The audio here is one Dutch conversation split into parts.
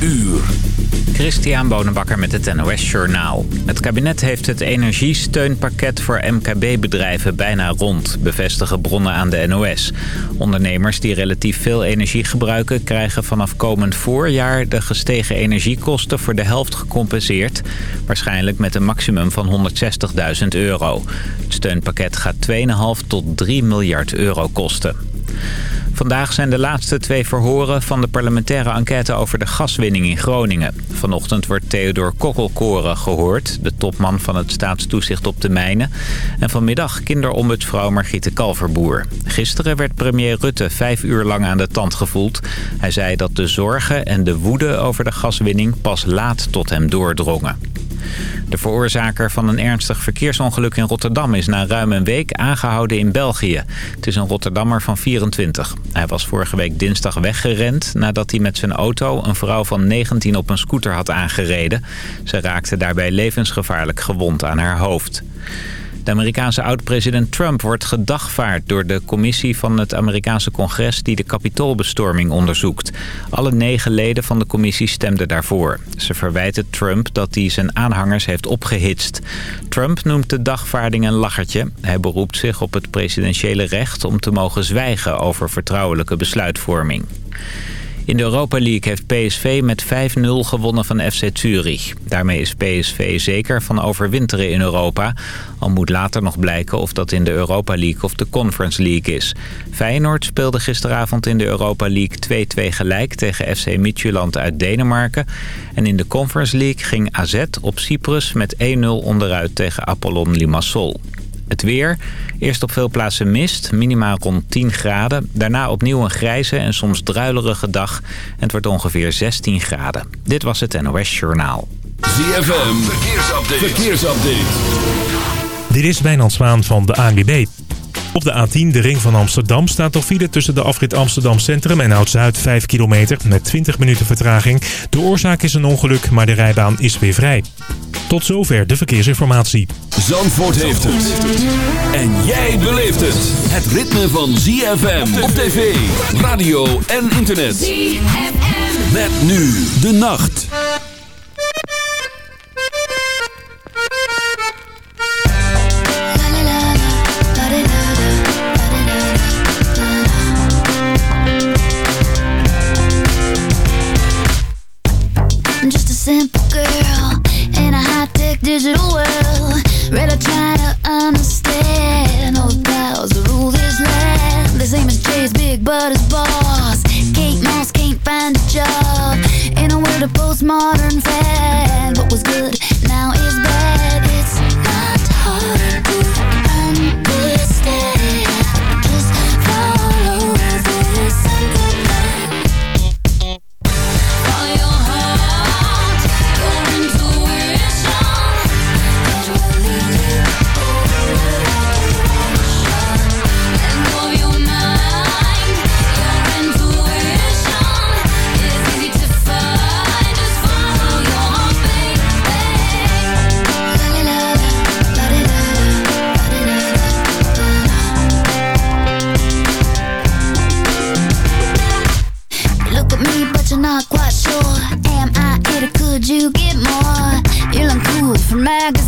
uur. Christian Bonenbakker met het NOS Journaal. Het kabinet heeft het energiesteunpakket voor MKB-bedrijven bijna rond, bevestigen bronnen aan de NOS. Ondernemers die relatief veel energie gebruiken krijgen vanaf komend voorjaar de gestegen energiekosten voor de helft gecompenseerd. Waarschijnlijk met een maximum van 160.000 euro. Het steunpakket gaat 2,5 tot 3 miljard euro kosten. Vandaag zijn de laatste twee verhoren van de parlementaire enquête over de gaswinning in Groningen. Vanochtend wordt Theodor Kokkelkoren gehoord, de topman van het staatstoezicht op de mijnen. En vanmiddag kinderombudsvrouw Margriete Kalverboer. Gisteren werd premier Rutte vijf uur lang aan de tand gevoeld. Hij zei dat de zorgen en de woede over de gaswinning pas laat tot hem doordrongen. De veroorzaker van een ernstig verkeersongeluk in Rotterdam is na ruim een week aangehouden in België. Het is een Rotterdammer van 24. Hij was vorige week dinsdag weggerend nadat hij met zijn auto een vrouw van 19 op een scooter had aangereden. Ze raakte daarbij levensgevaarlijk gewond aan haar hoofd. De Amerikaanse oud-president Trump wordt gedagvaard door de commissie van het Amerikaanse congres die de kapitoolbestorming onderzoekt. Alle negen leden van de commissie stemden daarvoor. Ze verwijten Trump dat hij zijn aanhangers heeft opgehitst. Trump noemt de dagvaarding een lachertje. Hij beroept zich op het presidentiële recht om te mogen zwijgen over vertrouwelijke besluitvorming. In de Europa League heeft PSV met 5-0 gewonnen van FC Zurich. Daarmee is PSV zeker van overwinteren in Europa. Al moet later nog blijken of dat in de Europa League of de Conference League is. Feyenoord speelde gisteravond in de Europa League 2-2 gelijk tegen FC Midtjylland uit Denemarken. En in de Conference League ging AZ op Cyprus met 1-0 onderuit tegen Apollon Limassol. Het weer. Eerst op veel plaatsen mist, minimaal rond 10 graden. Daarna opnieuw een grijze en soms druilerige dag. En het wordt ongeveer 16 graden. Dit was het NOS Journaal. ZFM, verkeersupdate. verkeersupdate. Dit is Wijnand Zwaan van de ANWB. Op de A10, de ring van Amsterdam, staat nog file tussen de afrit Amsterdam Centrum en Oud-Zuid 5 kilometer met 20 minuten vertraging. De oorzaak is een ongeluk, maar de rijbaan is weer vrij. Tot zover de verkeersinformatie. Zandvoort heeft het. En jij beleeft het. Het ritme van ZFM op tv, radio en internet. ZFM. Met nu de nacht. Simple girl in a high-tech digital world. Really trying to understand all the powers that rule this land. The same as Jay's big but his boss. Kate Moss can't find a job in a world of postmodern fad. What was good now is bad. You get more. You look cool for magazines.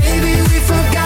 Maybe we forgot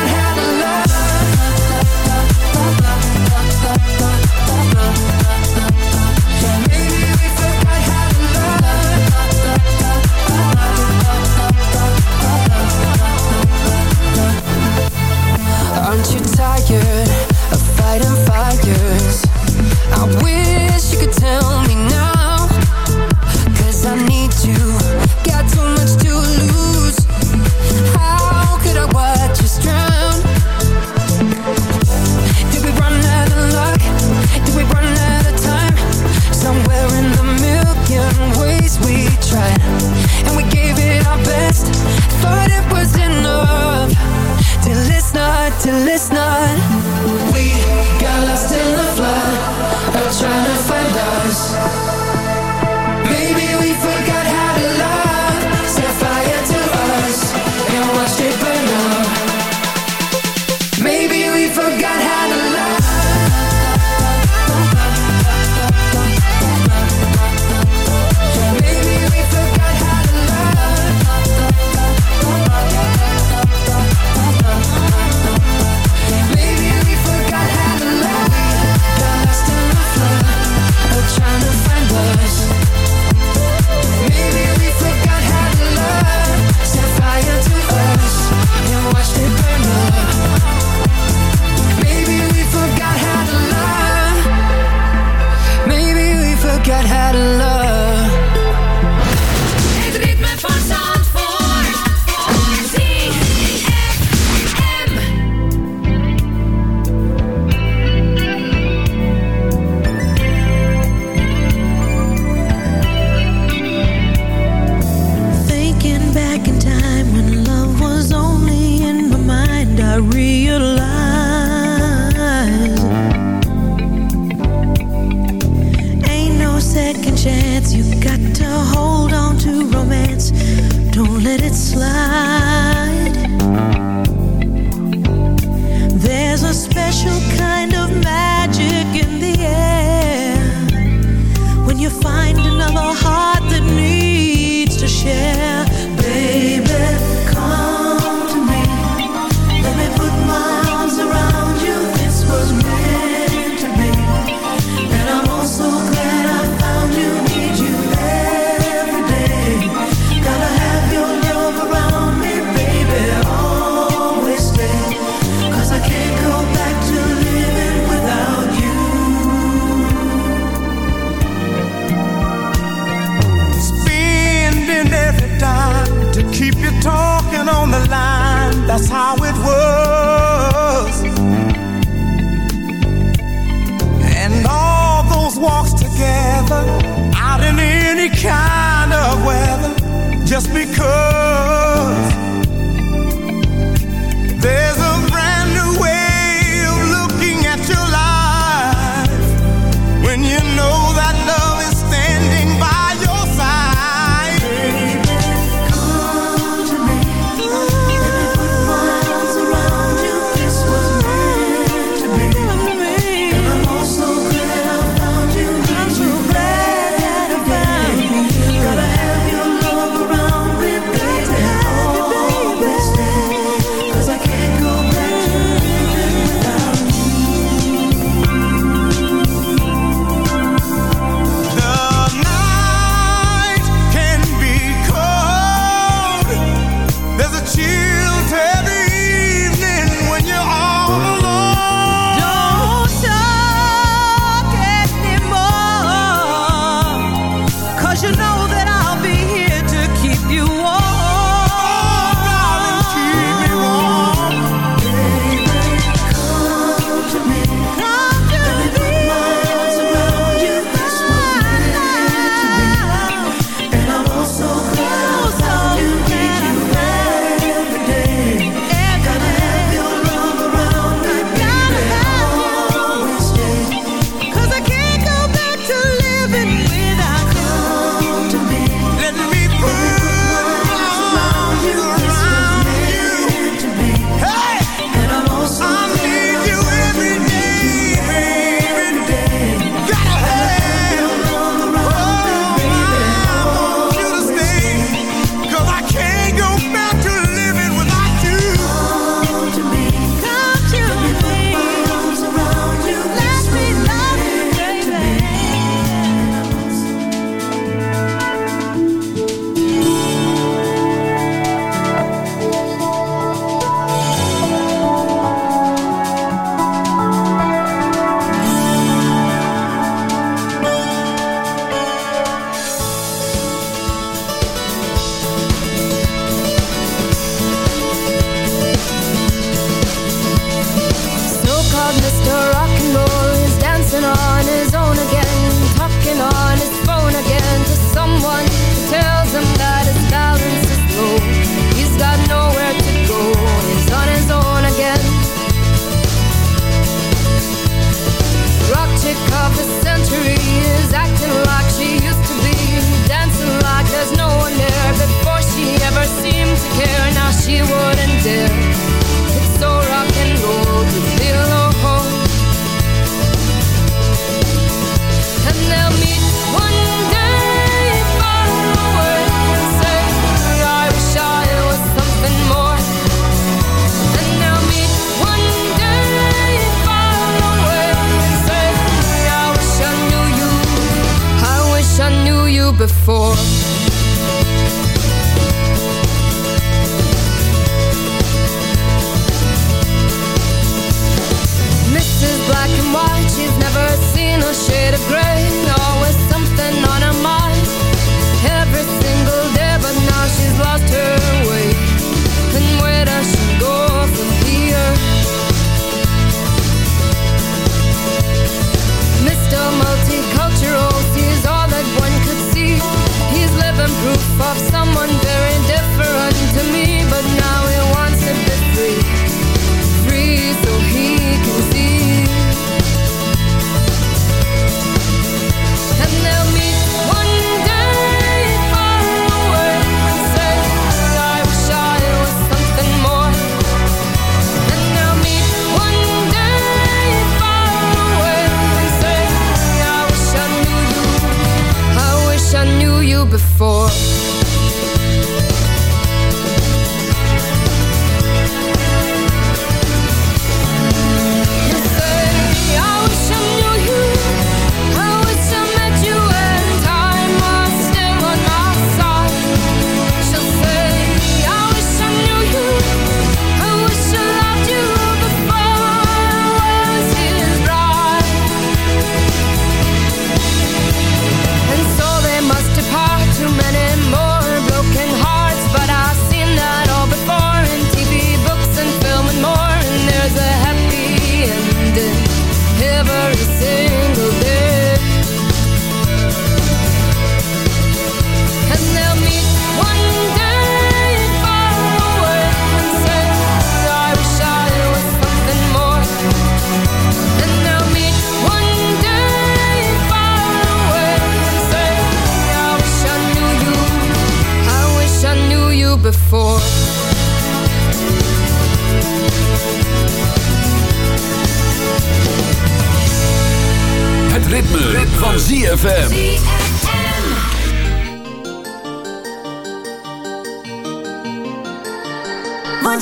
before.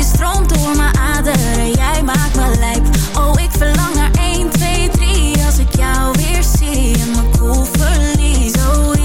Je stroomt door mijn aderen, jij maakt me lijp. Oh, ik verlang naar 1, 2, 3 als ik jou weer zie en mijn koel cool verlies. Oh,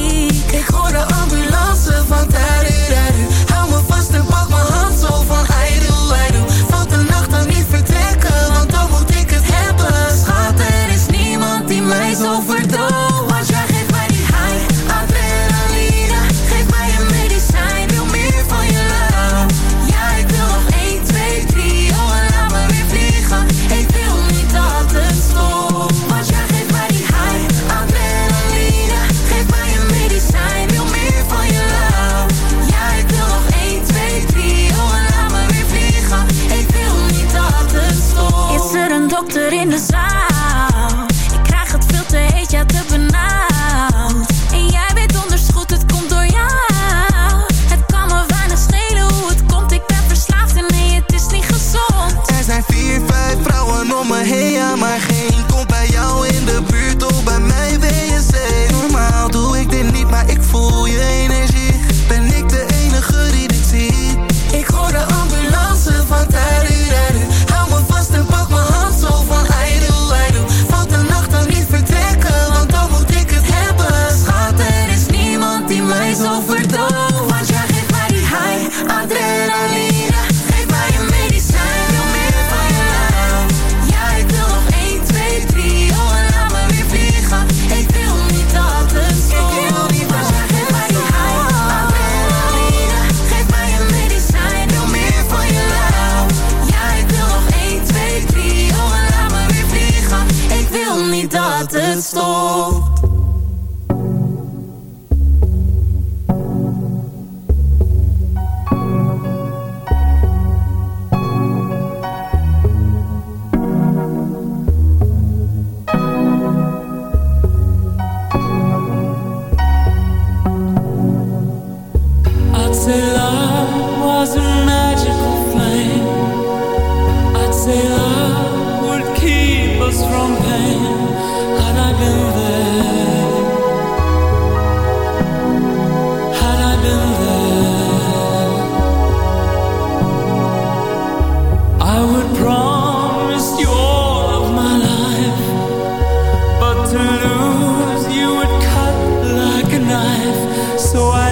so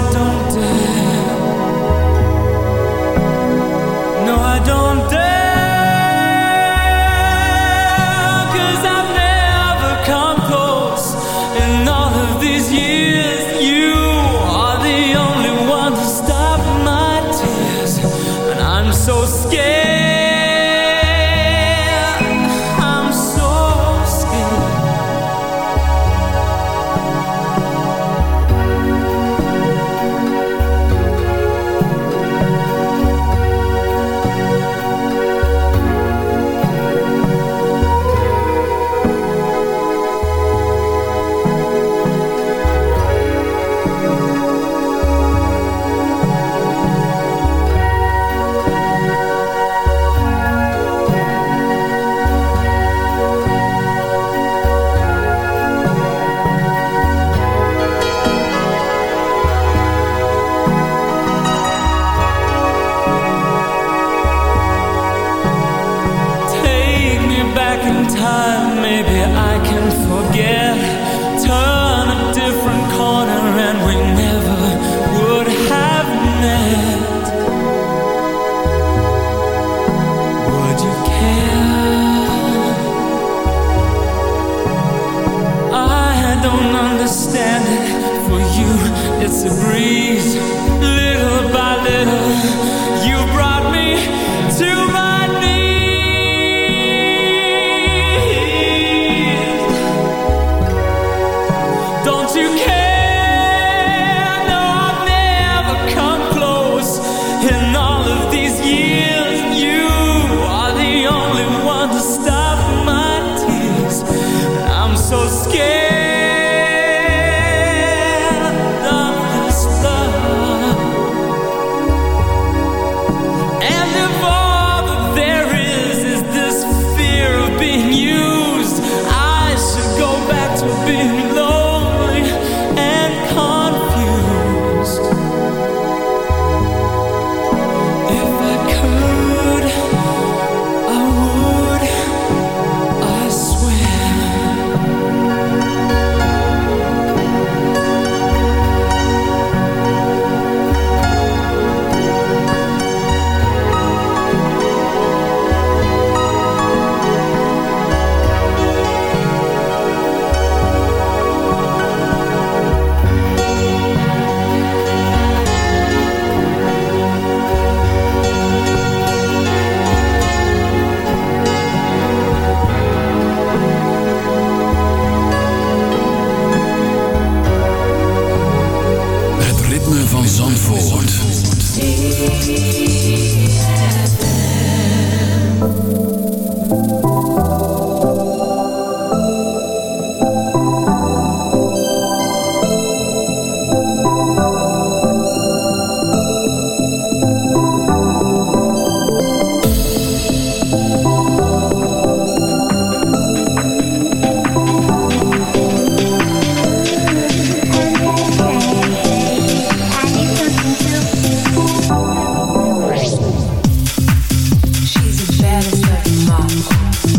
Thank you.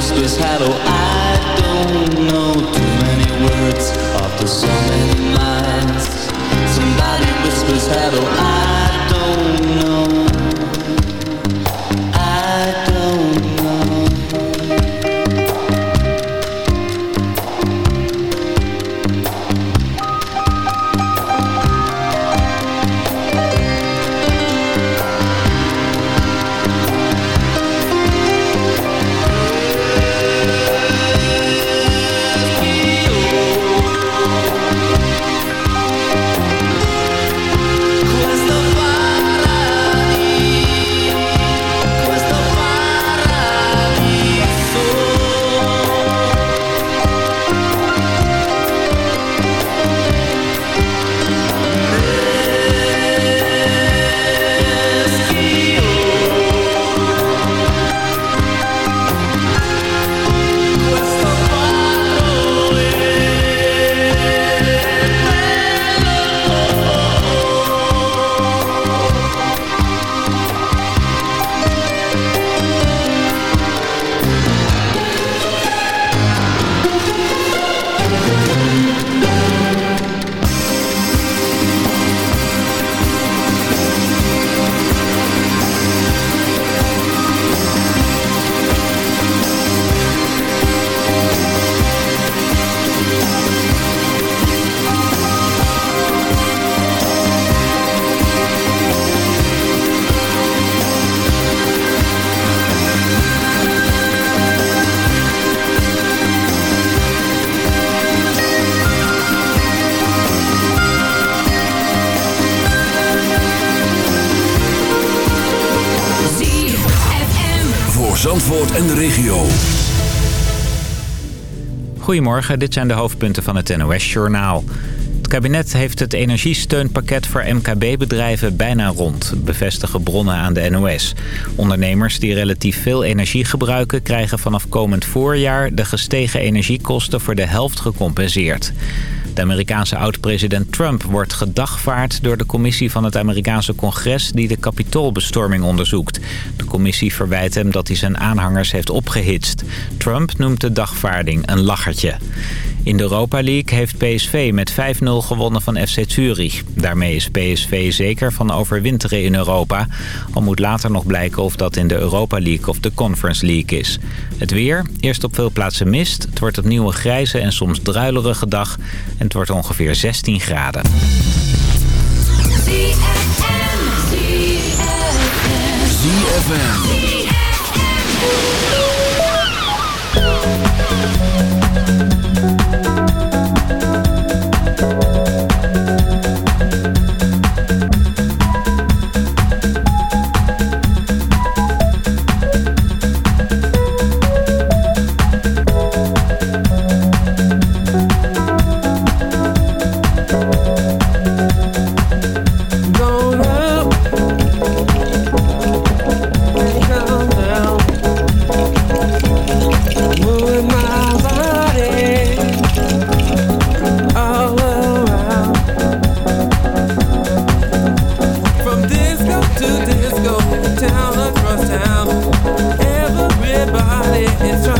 Whispers hello. I don't know too many words after so many nights. Somebody whispers hello. I Zandvoort en de regio. Goedemorgen, dit zijn de hoofdpunten van het NOS-journaal. Het kabinet heeft het energiesteunpakket voor MKB-bedrijven bijna rond, bevestigen bronnen aan de NOS. Ondernemers die relatief veel energie gebruiken... krijgen vanaf komend voorjaar de gestegen energiekosten voor de helft gecompenseerd. De Amerikaanse oud-president Trump wordt gedagvaard door de commissie van het Amerikaanse congres die de kapitoolbestorming onderzoekt. De commissie verwijt hem dat hij zijn aanhangers heeft opgehitst. Trump noemt de dagvaarding een lachertje. In de Europa League heeft PSV met 5-0 gewonnen van FC Zurich. Daarmee is PSV zeker van overwinteren in Europa. Al moet later nog blijken of dat in de Europa League of de Conference League is. Het weer, eerst op veel plaatsen mist. Het wordt opnieuw een grijze en soms druilerige dag. En het wordt ongeveer 16 graden. it's true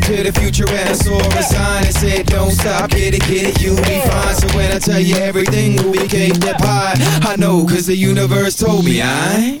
to the future and I saw a sign and said, don't stop, get it, get it, you'll be fine. So when I tell you everything, we came get by. I know, cause the universe told me, I.